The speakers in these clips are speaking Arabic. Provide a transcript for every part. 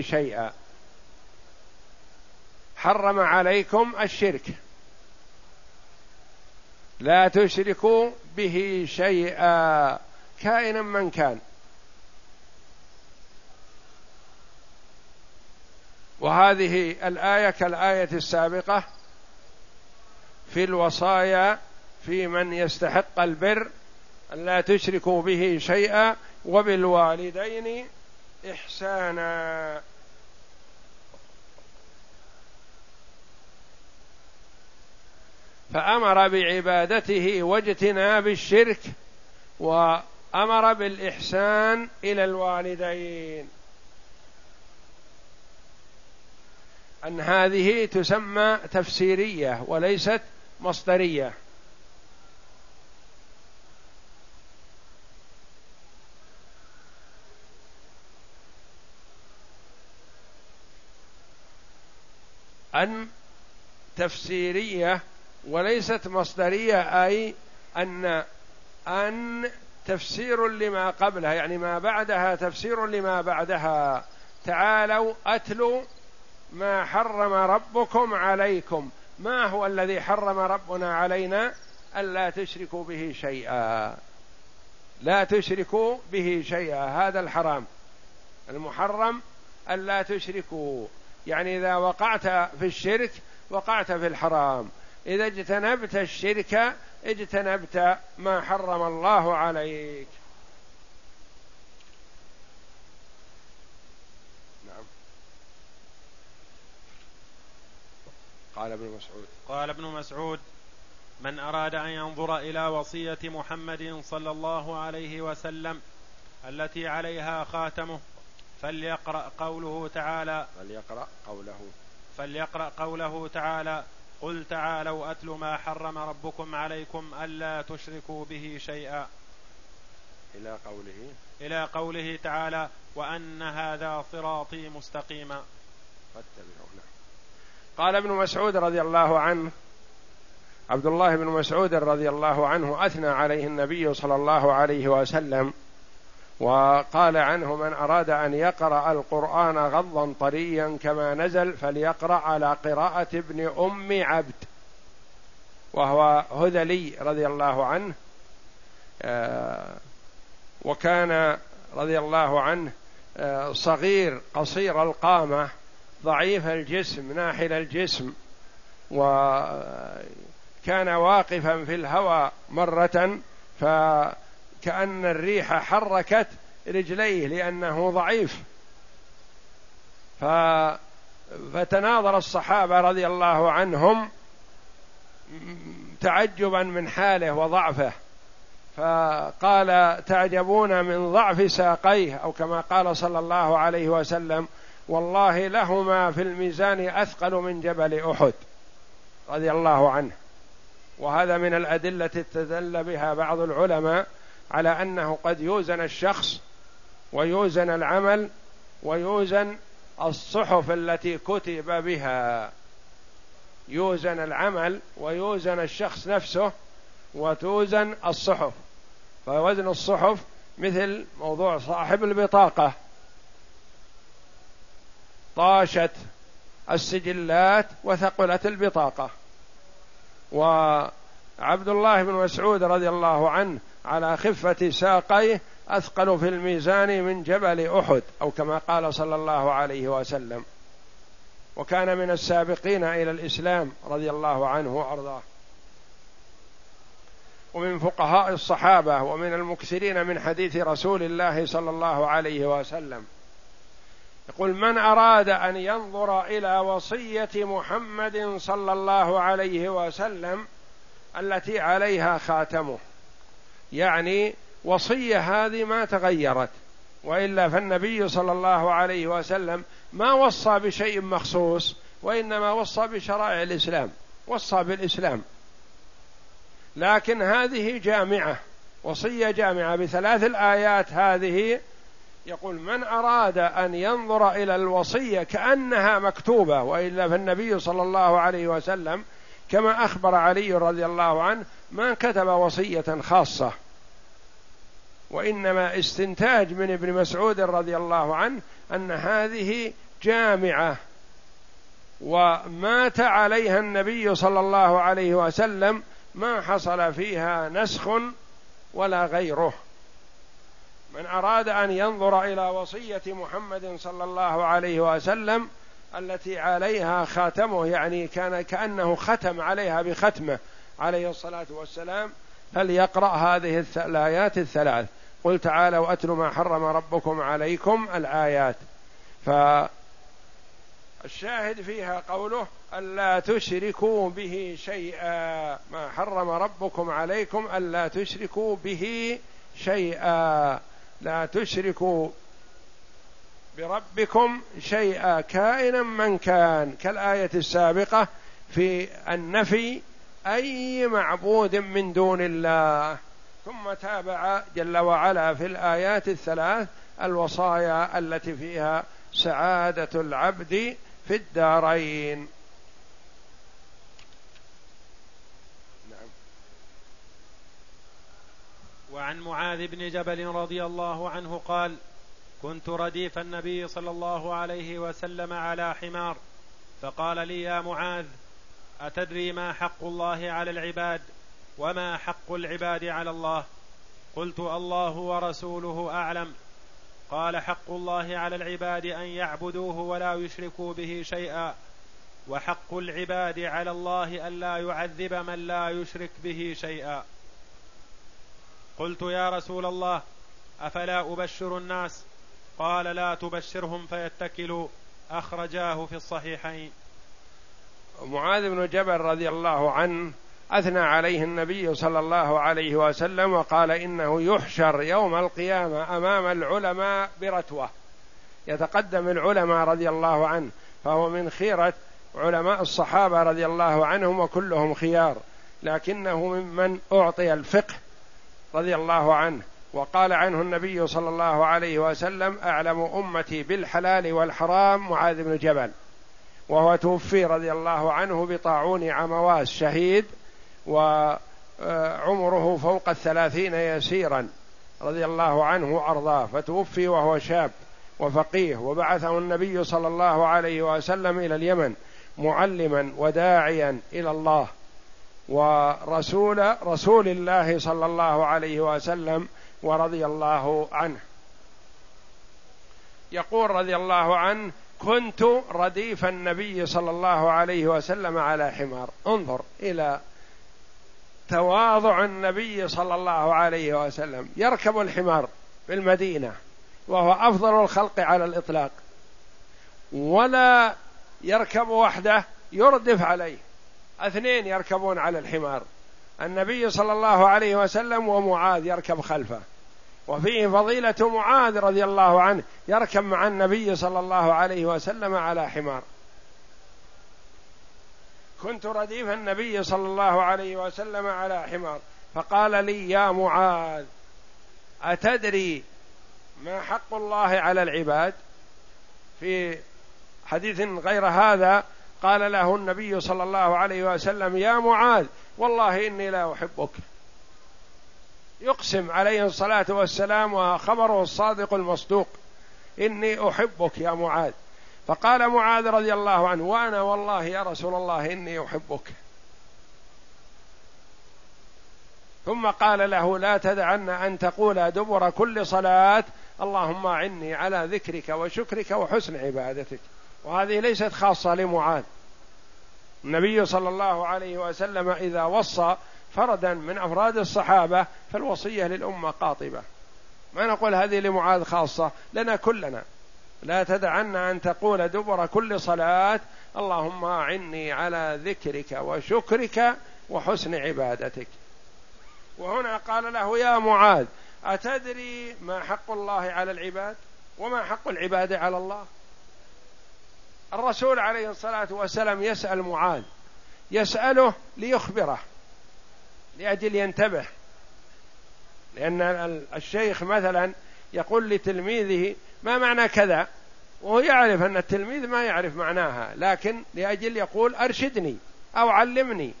شيئا. حرم عليكم الشرك. لا تشركوا به شيئا كائنا من كان. وهذه الآية كالآية السابقة في الوصايا في من يستحق البر ألا تشركوا به شيئا وبالوالدين إحسانا. فأمر بعبادته واجتناب الشرك وأمر بالإحسان إلى الوالدين. أن هذه تسمى تفسيرية وليست مصدرية. أن تفسيرية وليست مصدرية أي أن أن تفسير لما قبلها يعني ما بعدها تفسير لما بعدها. تعالوا أتلوا ما حرم ربكم عليكم. ما هو الذي حرم ربنا علينا؟ ألا تشركوا به شيئا. لا تشركوا به شيئا. هذا الحرام. المحرم ألا تشركوا. يعني إذا وقعت في الشرك وقعت في الحرام. إذا اجتنبت الشرك اجتنبت ما حرم الله عليك. نعم. قال ابن مسعود. قال ابن مسعود من أراد أن ينظر إلى وصية محمد صلى الله عليه وسلم التي عليها خاتمه فليقرأ قوله تعالى. فليقرأ قوله. فليقرأ قوله تعالى. قل تعالوا أتل ما حرم ربكم عليكم ألا تشركوا به شيئا. إلى قوله. إلى قوله تعالى. وأن هذا صراطي مستقيما. فاتبعوا نعم. قال ابن مسعود رضي الله عنه عبد الله بن مسعود رضي الله عنه أثنى عليه النبي صلى الله عليه وسلم وقال عنه من أراد أن يقرأ القرآن غضا طريا كما نزل فليقرأ على قراءة ابن أم عبد وهو هذلي رضي الله عنه آه، وكان رضي الله عنه آه، صغير قصير القامة ضعيف الجسم ناحل الجسم وكان واقفا في الهوى مرة ف كأن الريح حركت رجليه لأنه ضعيف. ف فتناظر الصحابة رضي الله عنهم تعجبا من حاله وضعفه. فقال تعجبون من ضعف ساقيه؟ أو كما قال صلى الله عليه وسلم والله لهما في الميزان أثقل من جبل أحد رضي الله عنه. وهذا من الأدلة استدل بها بعض العلماء على أنه قد يوزن الشخص ويوزن العمل ويوزن الصحف التي كتب بها. يوزن العمل ويوزن الشخص نفسه وتوزن الصحف. فوزن الصحف مثل موضوع صاحب البطاقة. طاشت السجلات وثقلت البطاقة. وعبد الله بن مسعود رضي الله عنه على خفة ساقيه أثقل في الميزان من جبل أحد أو كما قال صلى الله عليه وسلم. وكان من السابقين إلى الإسلام رضي الله عنه وأرضاه. ومن فقهاء الصحابة ومن المكثرين من حديث رسول الله صلى الله عليه وسلم. يقول من أراد أن ينظر إلى وصية محمد صلى الله عليه وسلم التي عليها خاتمه. يعني وصية هذه ما تغيرت. وإلا فالنبي صلى الله عليه وسلم ما وصى بشيء مخصوص وإنما وصى بشرائع الإسلام وصى بالإسلام. لكن هذه جامعة وصية جامعة بثلاث الآيات هذه يقول من أراد أن ينظر إلى الوصية كأنها مكتوبة وإلا فالنبي صلى الله عليه وسلم كما أخبر علي رضي الله عنه ما كتب وصية خاصة. وإنما استنتاج من ابن مسعود رضي الله عنه أن هذه جامعة ومات عليها النبي صلى الله عليه وسلم ما حصل فيها نسخ ولا غيره. من أراد أن ينظر إلى وصية محمد صلى الله عليه وسلم التي عليها خاتمه يعني كان كأنه ختم عليها بختمة عليه الصلاة والسلام فليقرأ هذه الآيات الثلاث. قل تعالوا اتل ما حرم ربكم عليكم الآيات. فالشاهد فيها قوله ألا تشركوا به شيئا. ما حرم ربكم عليكم ألا تشركوا به شيئا. لا تشركوا بربكم شيئا كائنا من كان. كالآية السابقة في النفي أي معبود من دون الله ثم تابع جل وعلا في الآيات الثلاث الوصايا التي فيها سعادة العبد في الدارين نعم. وعن معاذ بن جبل رضي الله عنه قال كنت رديف النبي صلى الله عليه وسلم على حمار فقال لي يا معاذ أتدري ما حق الله على العباد وما حق العباد على الله؟ قلت الله ورسوله أعلم. قال حق الله على العباد أن يعبدوه ولا يشركوا به شيئا. وحق العباد على الله الا يعذب من لا يشرك به شيئا. قلت يا رسول الله أفلا أبشر الناس؟ قال لا تبشرهم فيتكلوا. أخرجاه في الصحيحين. معاذ بن جبل رضي الله عنه أثنى عليه النبي صلى الله عليه وسلم وقال إنه يحشر يوم القيامة أمام العلماء برتوة. يتقدم العلماء رضي الله عنه فهو من خيرة علماء الصحابة رضي الله عنهم وكلهم خيار لكنه ممن أعطي الفقه رضي الله عنه. وقال عنه النبي صلى الله عليه وسلم أعلم أمتي بالحلال والحرام معاذ بن جبل. وهو توفي رضي الله عنه بطاعون عمواس شهيد وعمره فوق الثلاثين يسيرا رضي الله عنه وأرضاه. فتوفي وهو شاب وفقيه وبعثه النبي صلى الله عليه وسلم إلى اليمن معلما وداعيا إلى الله. ورسول رسول الله صلى الله عليه وسلم ورضي الله عنه. يقول رضي الله عنه كنت رديف النبي صلى الله عليه وسلم على حمار. انظر إلى تواضع النبي صلى الله عليه وسلم. يركب الحمار في المدينة وهو أفضل الخلق على الإطلاق. ولا يركب وحده يردف عليه. اثنين يركبون على الحمار. النبي صلى الله عليه وسلم ومعاذ يركب خلفه. وفيه فضيلة معاذ رضي الله عنه يركب مع النبي صلى الله عليه وسلم على حمار. كنت رديف النبي صلى الله عليه وسلم على حمار فقال لي يا معاذ أتدري ما حق الله على العباد؟ في حديث غير هذا قال له النبي صلى الله عليه وسلم يا معاذ والله إني لا أحبك. يقسم عليه الصلاة والسلام وخبره الصادق المصدوق. إني أحبك يا معاذ. فقال معاذ رضي الله عنه وأنا والله يا رسول الله إني أحبك. ثم قال له لا تدعن أن تقول دبر كل صلاة اللهم أعني على ذكرك وشكرك وحسن عبادتك. وهذه ليست خاصة لمعاذ. النبي صلى الله عليه وسلم إذا وصى فردا من أفراد الصحابة فالوصية للأمة قاطبة. ما نقول هذه لمعاذ خاصة لنا كلنا. لا تدعن أن تقول دبر كل صلاة اللهم أعني على ذكرك وشكرك وحسن عبادتك. وهنا قال له يا معاذ أتدري ما حق الله على العباد؟ وما حق العباد على الله؟ الرسول عليه الصلاة والسلام يسأل معاذ يسأله ليخبره. لأجل ينتبه. لأن الشيخ مثلا يقول لتلميذه ما معنى كذا؟ وهو يعرف أن التلميذ ما يعرف معناها لكن لأجل يقول أرشدني أو علمني.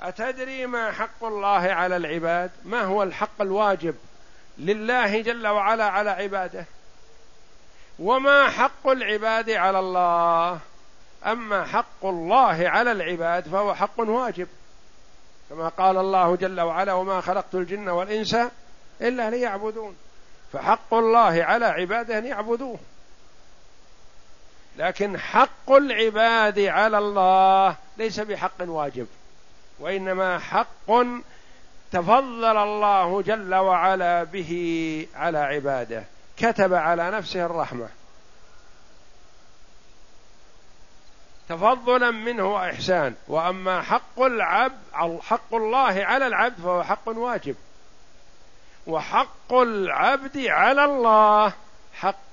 أتدري ما حق الله على العباد؟ ما هو الحق الواجب لله جل وعلا على عباده؟ وما حق العباد على الله؟ أما حق الله على العباد فهو حق واجب. كما قال الله جل وعلا وما خلقت الجن والإنس إلا ليعبدون. فحق الله على عباده أن يعبدوه. لكن حق العباد على الله ليس بحق واجب وإنما حق تفضل الله جل وعلا به على عباده كتب على نفسه الرحمة. تفضلا منه وإحسان. وأما حق العبد حق الله على العبد فهو حق واجب. وحق العبد على الله حق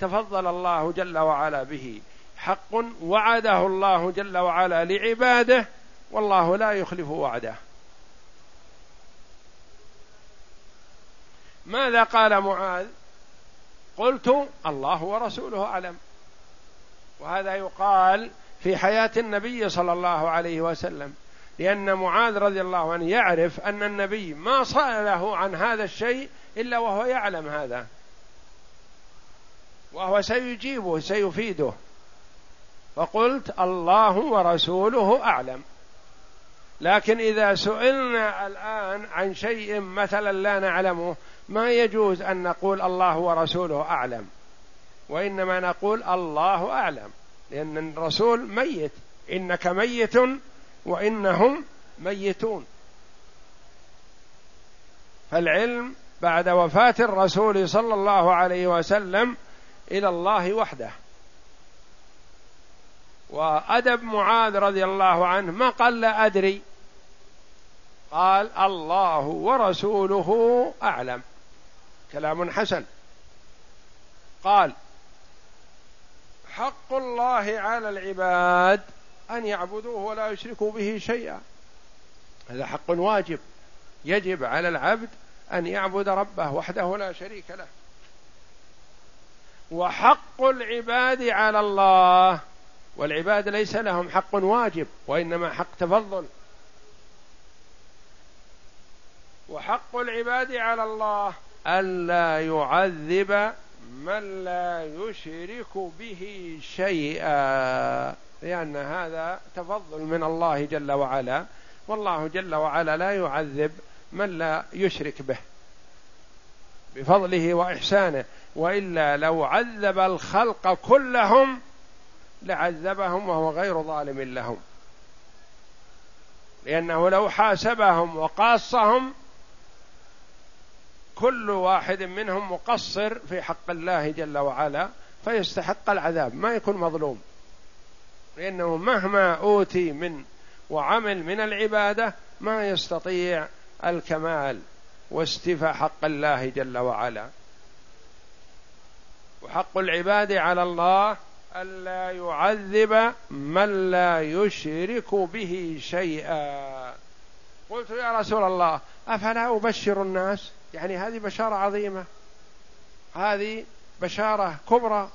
تفضل الله جل وعلا به. حق وعده الله جل وعلا لعباده والله لا يخلف وعده. ماذا قال معاذ؟ قلت الله ورسوله أعلم. وهذا يقال في حياة النبي صلى الله عليه وسلم. لأن معاذ رضي الله عنه يعرف أن النبي ما سأله عن هذا الشيء إلا وهو يعلم هذا. وهو سيجيبه سيفيده. فقلت الله ورسوله أعلم. لكن إذا سئلنا الآن عن شيء مثلا لا نعلمه ما يجوز أن نقول الله ورسوله أعلم. وإنما نقول الله أعلم. لأن الرسول ميت. إنك ميت وإنهم ميتون. فالعلم بعد وفاة الرسول صلى الله عليه وسلم إلى الله وحده. وأدب معاذ رضي الله عنه ما قال لا أدري. قال الله ورسوله أعلم. كلام حسن. قال حق الله على العباد أن يعبدوه ولا يشركوا به شيئا. هذا حق واجب يجب على العبد أن يعبد ربه وحده لا شريك له. وحق العباد على الله والعباد ليس لهم حق واجب وإنما حق تفضل. وحق العباد على الله ألا يعذب من لا يشرك به شيئا لأن هذا تفضل من الله جل وعلا. والله جل وعلا لا يعذب من لا يشرك به بفضله وإحسانه. وإلا لو عذب الخلق كلهم لعذبهم وهو غير ظالم لهم. لأنه لو حاسبهم وقاصهم كل واحد منهم مقصر في حق الله جل وعلا فيستحق العذاب ما يكون مظلوم. لأنه مهما أوتي من وعمل من العبادة ما يستطيع الكمال واستيفاء حق الله جل وعلا. وحق العباد على الله ألا يعذب من لا يشرك به شيئا. قلت يا رسول الله أفلا أبشر الناس؟ يعني هذه بشارة عظيمة. هذه بشارة كبرى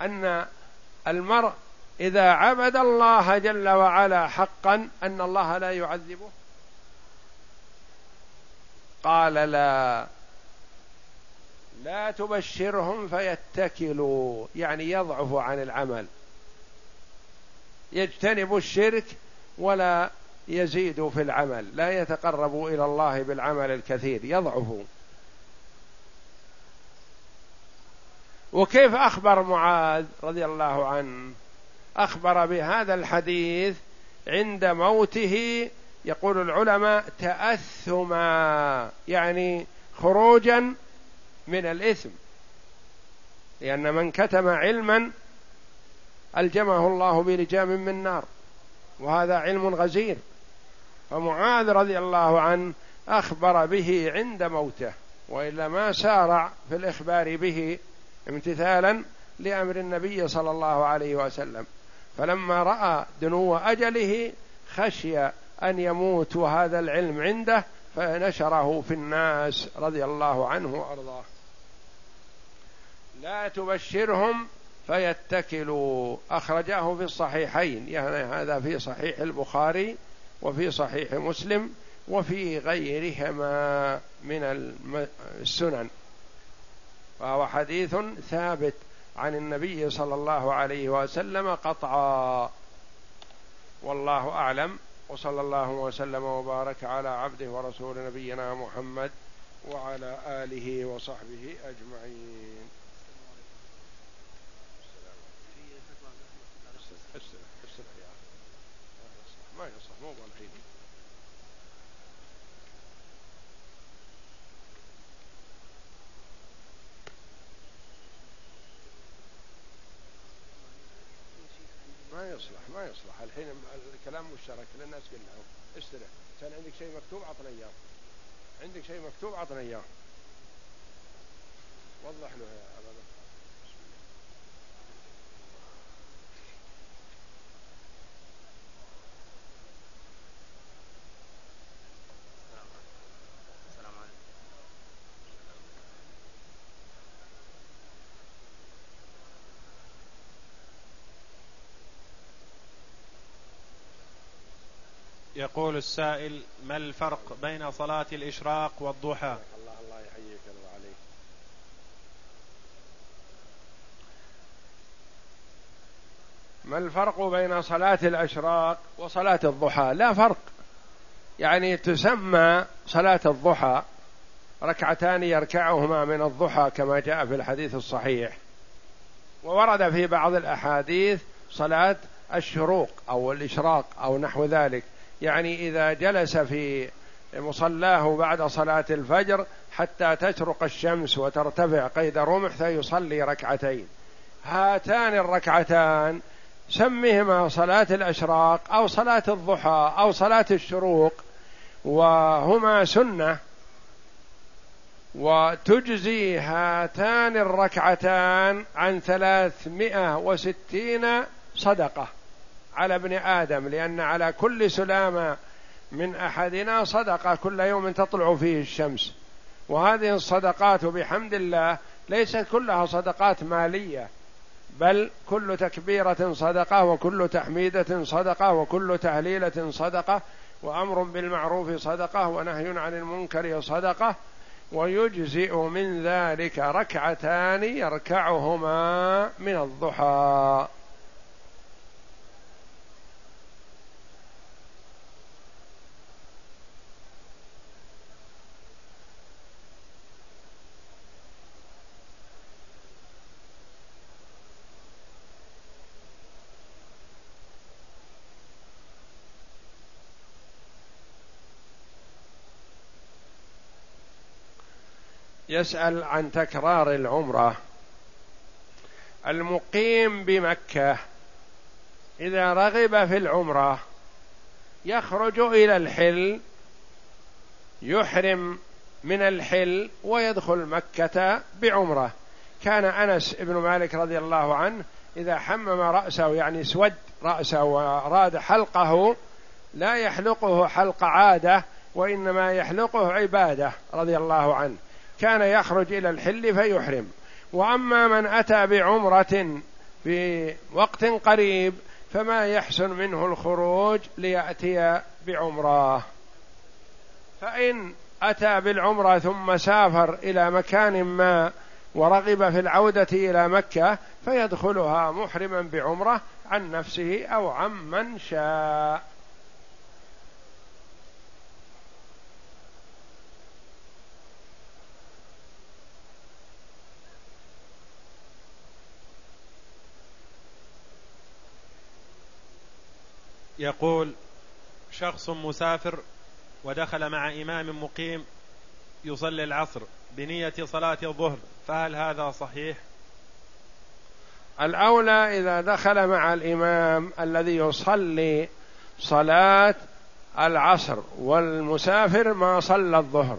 أن المرء إذا عبد الله جل وعلا حقا أن الله لا يعذبه. قال لا لا تبشرهم فيتكلوا يعني يضعفوا عن العمل. يجتنبوا الشرك ولا يزيد في العمل لا يتقرب إلى الله بالعمل الكثير يضعف. وكيف أخبر معاذ رضي الله عنه؟ أخبر بهذا الحديث عند موته يقول العلماء تأثما يعني خروجا من الإثم. لأن من كتم علما ألجمه الله بلجام من نار وهذا علم غزير. فمعاذ رضي الله عنه أخبر به عند موته وإلا ما سارع في الإخبار به امتثالا لأمر النبي صلى الله عليه وسلم. فلما رأى دنو أجله خشي أن يموت وهذا العلم عنده فنشره في الناس رضي الله عنه وأرضاه. لا تبشرهم فيتكلوا. أخرجاه في الصحيحين يعني هذا في صحيح البخاري وفي صحيح مسلم وفي غيرهما من السنن. فهو حديث ثابت عن النبي صلى الله عليه وسلم قطعا. والله أعلم. وصلى الله وسلم وبارك على عبده ورسول نبينا محمد وعلى آله وصحبه أجمعين ما يصح مو ما يصلح ما يصلح. الحين الكلام مشترك للناس كلهم استرح. كان عندك شيء مكتوب؟ عطنا إياه. عندك شيء مكتوب؟ عطنا إياه. وضح له يا يقول السائل ما الفرق بين صلاة الإشراق والضحى؟ الله الله يحييك عليك. ما الفرق بين صلاة الأشراق وصلاة الضحى؟ لا فرق. يعني تسمى صلاة الضحى ركعتان يركعهما من الضحى كما جاء في الحديث الصحيح. وورد في بعض الأحاديث صلاة الشروق أو الإشراق أو نحو ذلك. يعني إذا جلس في مصلاه بعد صلاة الفجر حتى تشرق الشمس وترتفع قيد رمح فيصلي ركعتين. هاتان الركعتان سمهما صلاة الأشراق أو صلاة الضحى أو صلاة الشروق وهما سنة. وتجزي هاتان الركعتان عن ثلاثمائة وستين صدقة. على ابن آدم لأن على كل سلامة من أحدنا صدقة كل يوم تطلع فيه الشمس. وهذه الصدقات بحمد الله ليست كلها صدقات مالية بل كل تكبيرة صدقة وكل تحميدة صدقة وكل تهليلة صدقة وأمر بالمعروف صدقة ونهي عن المنكر صدقة ويجزئ من ذلك ركعتان يركعهما من الضحى. يسأل عن تكرار العمرة. المقيم بمكة إذا رغب في العمرة يخرج إلى الحل يحرم من الحل ويدخل مكة بعمرة. كان أنس بن مالك رضي الله عنه إذا حمم رأسه يعني سود رأسه وأراد حلقه لا يحلقه حلق عادة وإنما يحلقه عبادة رضي الله عنه. كان يخرج إلى الحل فيحرم. وأما من أتى بعمرة في وقت قريب فما يحسن منه الخروج ليأتي بعمرة. فإن أتى بالعمرة ثم سافر إلى مكان ما ورغب في العودة إلى مكة فيدخلها محرما بعمرة عن نفسه أو عمن شاء. يقول شخص مسافر ودخل مع إمام مقيم يصلي العصر بنية صلاة الظهر فهل هذا صحيح؟ الأولى إذا دخل مع الإمام الذي يصلي صلاة العصر والمسافر ما صلى الظهر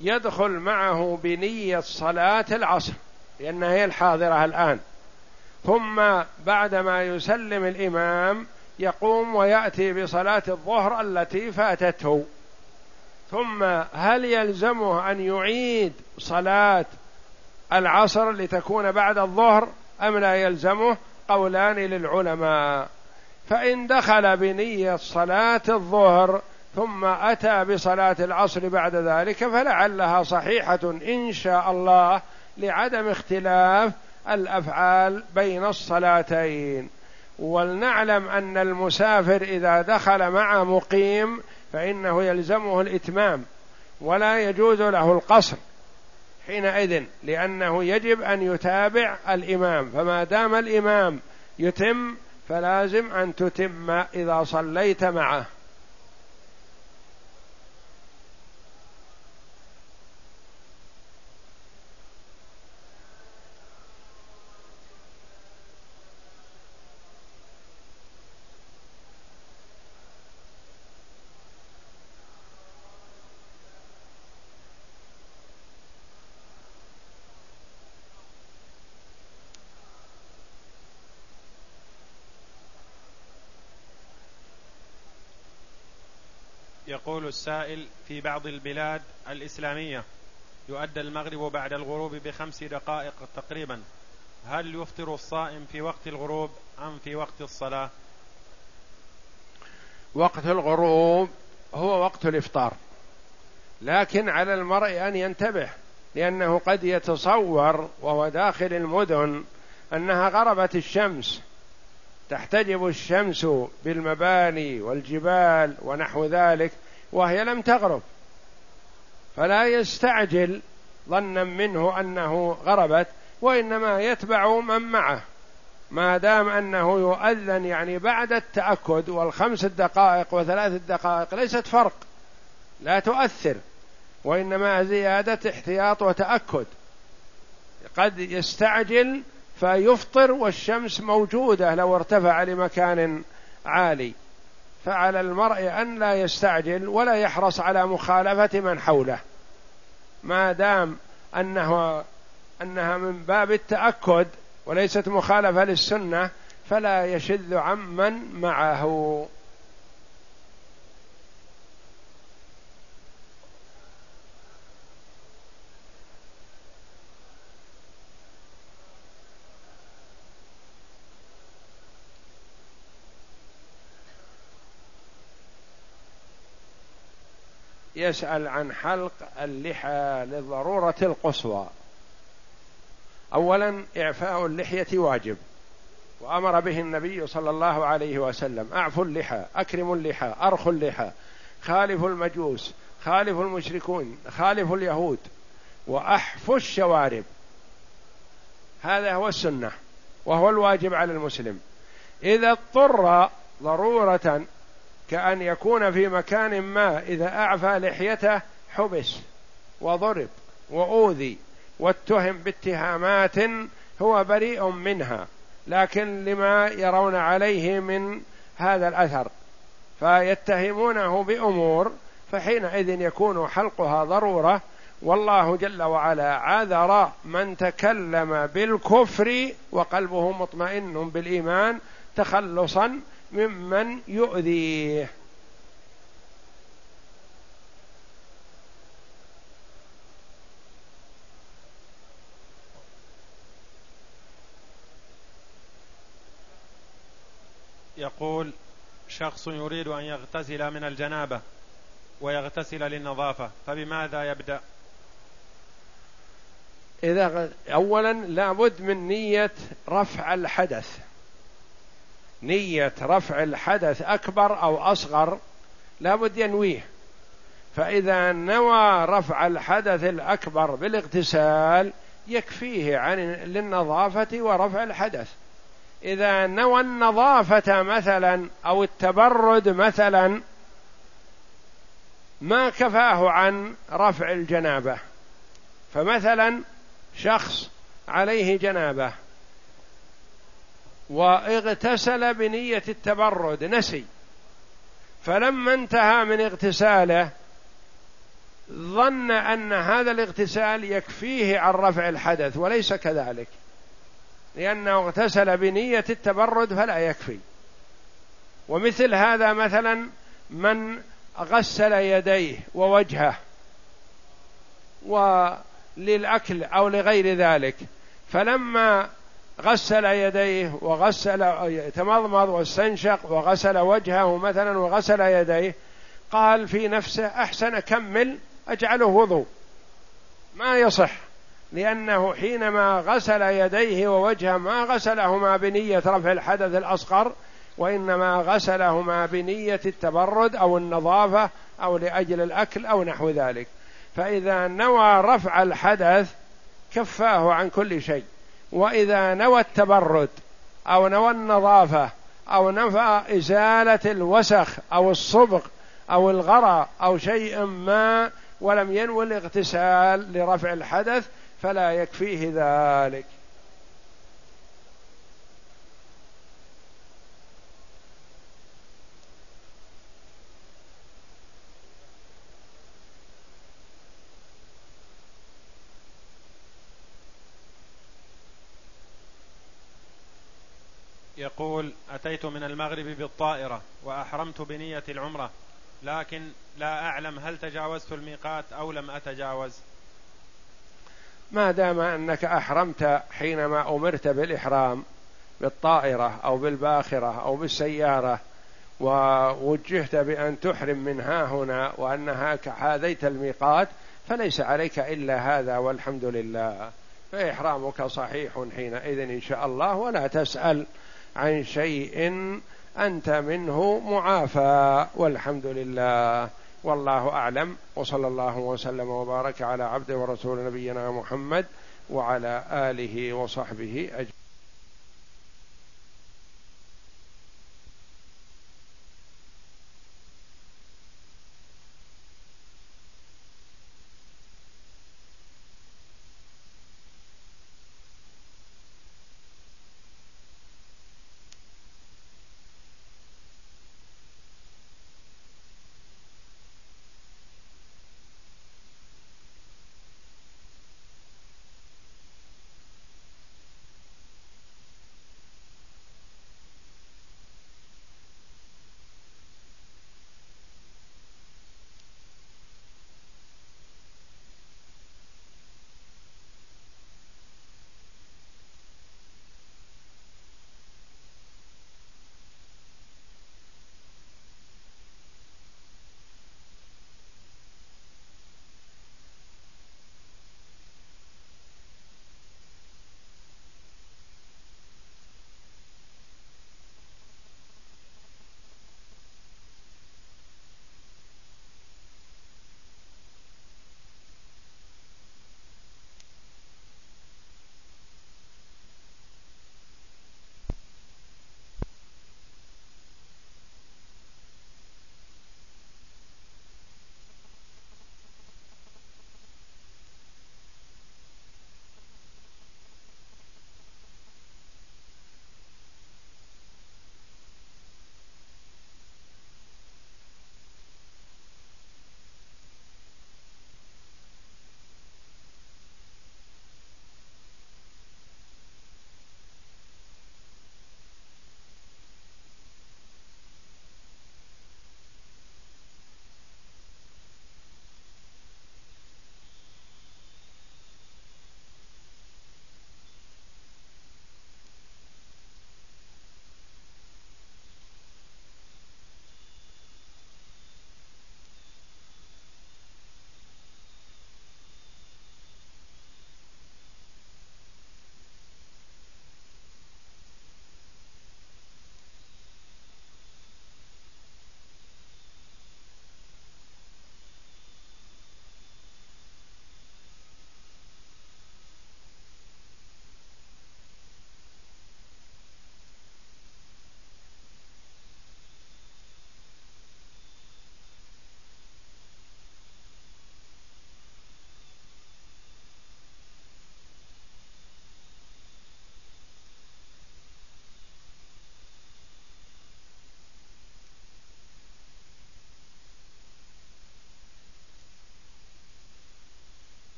يدخل معه بنية صلاة العصر لأنها هي الحاضرة الآن ثم بعدما يسلم الإمام يقوم ويأتي بصلاة الظهر التي فاتته. ثم هل يلزمه أن يعيد صلاة العصر لتكون بعد الظهر أم لا يلزمه؟ قولان للعلماء. فإن دخل بنية صلاة الظهر ثم أتى بصلاة العصر بعد ذلك فلعلها صحيحة إن شاء الله لعدم اختلاف الأفعال بين الصلاتين. ولنعلم أن المسافر إذا دخل مع مقيم فإنه يلزمه الإتمام ولا يجوز له القصر حينئذ لأنه يجب أن يتابع الإمام فما دام الإمام يتم فلازم أن تتم إذا صليت معه يقول السائل في بعض البلاد الإسلامية. يؤدى المغرب بعد الغروب بخمس دقائق تقريبا. هل يفطر الصائم في وقت الغروب أم في وقت الصلاة؟ وقت الغروب هو وقت الإفطار. لكن على المرء أن ينتبه لأنه قد يتصور وهو داخل المدن أنها غربت الشمس. تحتجب الشمس بالمباني والجبال ونحو ذلك. وهي لم تغرب. فلا يستعجل ظنا منه أنه غربت وإنما يتبع من معه. ما دام أنه يؤذن يعني بعد التأكد والخمس الدقائق وثلاث الدقائق ليست فرق لا تؤثر. وإنما زيادة احتياط وتأكد. قد يستعجل فيفطر والشمس موجودة لو ارتفع لمكان عالي. فعلى المرء أن لا يستعجل ولا يحرص على مخالفة من حوله. ما دام انه أنها من باب التأكد وليست مخالفة للسنة فلا يشذ عمن معه. يسأل عن حلق اللحى للضرورة القصوى. أولا إعفاء اللحية واجب وأمر به النبي صلى الله عليه وسلم أعفوا اللحى أكرموا اللحى أرخوا اللحى خالفوا المجوس خالفوا المشركون خالفوا اليهود وأحفوا الشوارب. هذا هو السنة وهو الواجب على المسلم. إذا اضطر ضرورة كأن يكون في مكان ما إذا أعفى لحيته حبس وضرب وأوذي واتهم باتهامات هو بريء منها لكن لما يرون عليه من هذا الأثر. فيتهمونه بأمور فحينئذ يكون حلقها ضرورة. والله جل وعلا عذر من تكلم بالكفر وقلبه مطمئن بالإيمان تخلصا ممن يؤذيه يقول شخص يريد أن يغتسل من الجنابة ويغتسل للنظافة فبماذا يبدأ؟ إذا اولا لابد من نية رفع الحدث. نية رفع الحدث أكبر أو أصغر لابد ينويه. فإذا نوى رفع الحدث الأكبر بالاغتسال يكفيه عن للنظافة ورفع الحدث. إذا نوى النظافة مثلا أو التبرد مثلا ما كفاه عن رفع الجنابة. فمثلا شخص عليه جنابة واغتسل بنية التبرد نسي. فلما انتهى من اغتساله ظن أن هذا الاغتسال يكفيه عن رفع الحدث وليس كذلك. لأنه اغتسل بنية التبرد فلا يكفي. ومثل هذا مثلا من غسل يديه ووجهه وللأكل أو لغير ذلك. فلما غسل يديه وغسل تمضمض واستنشق وغسل وجهه مثلا وغسل يديه. قال في نفسه أحسن اكمل اجعله وضوء. ما يصح لأنه حينما غسل يديه ووجهه ما غسلهما بنية رفع الحدث الأصغر وإنما غسلهما بنية التبرد أو النظافة أو لأجل الأكل أو نحو ذلك. فإذا نوى رفع الحدث كفاه عن كل شيء. وإذا نوى التبرد أو نوى النظافة أو نفى إزالة الوسخ أو الصبغ أو الغرى أو شيء ما ولم ينوي الاغتسال لرفع الحدث فلا يكفيه ذلك. يقول أتيت من المغرب بالطائرة وأحرمت بنية العمرة لكن لا أعلم هل تجاوزت الميقات أو لم أتجاوز. ما دام أنك أحرمت حينما أمرت بالإحرام بالطائرة أو بالباخرة أو بالسيارة ووجهت بأن تحرم من ها هنا وأنها حاذيت الميقات فليس عليك إلا هذا والحمد لله. فإحرامك صحيح حينئذ إن شاء الله ولا تسأل عن شيء أنت منه معافى والحمد لله. والله أعلم. وصلى الله وسلم وبارك على عبد ورسول نبينا محمد وعلى آله وصحبه أجمعين.